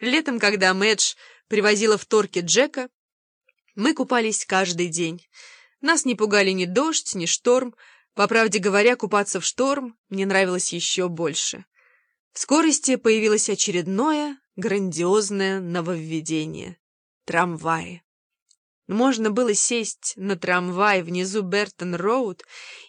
Летом, когда Мэдж привозила в торке Джека, мы купались каждый день. Нас не пугали ни дождь, ни шторм. По правде говоря, купаться в шторм мне нравилось еще больше. В скорости появилось очередное грандиозное нововведение — трамваи. Можно было сесть на трамвай внизу Бертон-Роуд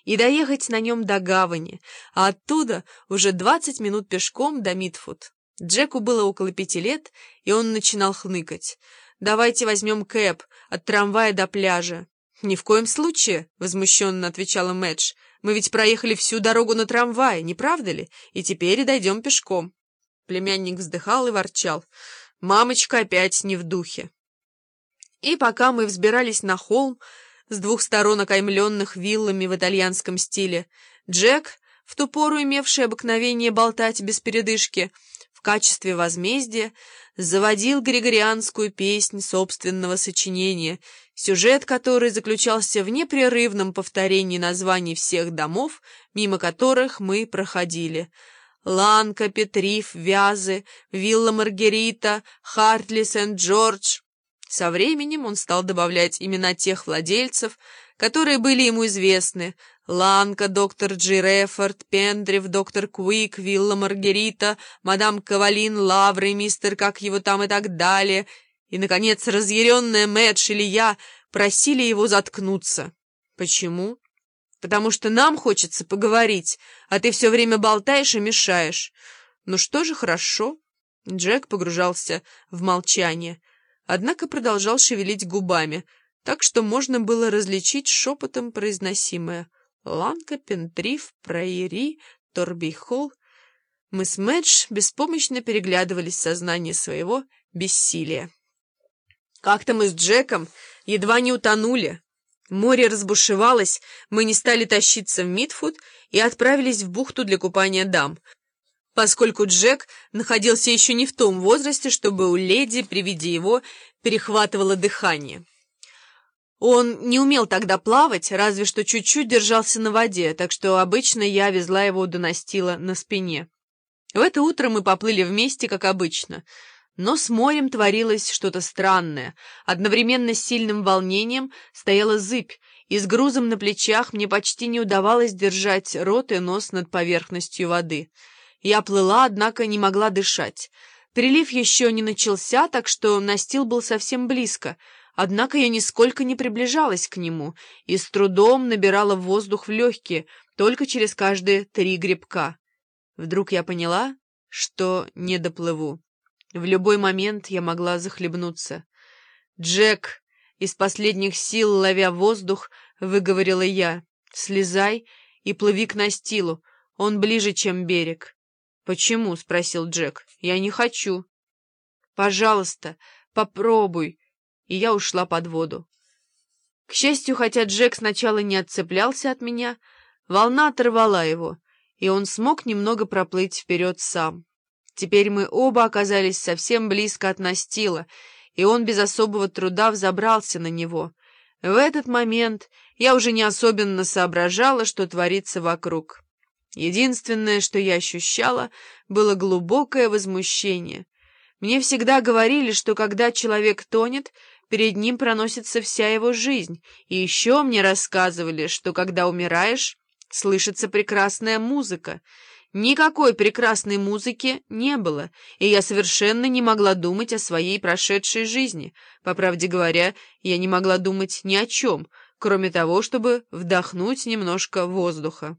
и доехать на нем до гавани, а оттуда уже 20 минут пешком до Митфуд. Джеку было около пяти лет, и он начинал хныкать. «Давайте возьмем кэп от трамвая до пляжа». «Ни в коем случае», — возмущенно отвечала Мэтч. «Мы ведь проехали всю дорогу на трамвае, не правда ли? И теперь дойдем пешком». Племянник вздыхал и ворчал. «Мамочка опять не в духе». И пока мы взбирались на холм, с двух сторон окаймленных виллами в итальянском стиле, Джек, в ту пору имевший обыкновение болтать без передышки, в качестве возмездия заводил григорианскую песнь собственного сочинения, сюжет которой заключался в непрерывном повторении названий всех домов, мимо которых мы проходили. Ланка, Петриф, Вязы, Вилла Маргерита, Хартли, Сент-Джордж. Со временем он стал добавлять имена тех владельцев, которые были ему известны, Ланка, доктор Джи Рефорд, Пендрив, доктор Куик, Вилла Маргерита, мадам Кавалин, Лавры, мистер как его там и так далее. И, наконец, разъяренная Мэтч или я просили его заткнуться. Почему? Потому что нам хочется поговорить, а ты все время болтаешь и мешаешь. Ну что же, хорошо. Джек погружался в молчание, однако продолжал шевелить губами, так что можно было различить шепотом произносимое — Ланка, Пентриф, Прайери, Торбихол. Мы с Мэдж беспомощно переглядывались в сознании своего бессилия. Как-то мы с Джеком едва не утонули. Море разбушевалось, мы не стали тащиться в Митфуд и отправились в бухту для купания дам, поскольку Джек находился еще не в том возрасте, чтобы у леди при виде его перехватывало дыхание. Он не умел тогда плавать, разве что чуть-чуть держался на воде, так что обычно я везла его до настила на спине. В это утро мы поплыли вместе, как обычно. Но с морем творилось что-то странное. Одновременно с сильным волнением стояла зыбь, и с грузом на плечах мне почти не удавалось держать рот и нос над поверхностью воды. Я плыла, однако не могла дышать. Прилив еще не начался, так что настил был совсем близко — Однако я нисколько не приближалась к нему и с трудом набирала воздух в легкие, только через каждые три грибка. Вдруг я поняла, что не доплыву. В любой момент я могла захлебнуться. «Джек!» Из последних сил, ловя воздух, выговорила я. «Слезай и плыви к настилу. Он ближе, чем берег». «Почему?» — спросил Джек. «Я не хочу». «Пожалуйста, попробуй» и я ушла под воду. К счастью, хотя Джек сначала не отцеплялся от меня, волна оторвала его, и он смог немного проплыть вперед сам. Теперь мы оба оказались совсем близко от настила, и он без особого труда взобрался на него. В этот момент я уже не особенно соображала, что творится вокруг. Единственное, что я ощущала, было глубокое возмущение. Мне всегда говорили, что когда человек тонет, перед ним проносится вся его жизнь, и еще мне рассказывали, что когда умираешь, слышится прекрасная музыка. Никакой прекрасной музыки не было, и я совершенно не могла думать о своей прошедшей жизни. По правде говоря, я не могла думать ни о чем, кроме того, чтобы вдохнуть немножко воздуха.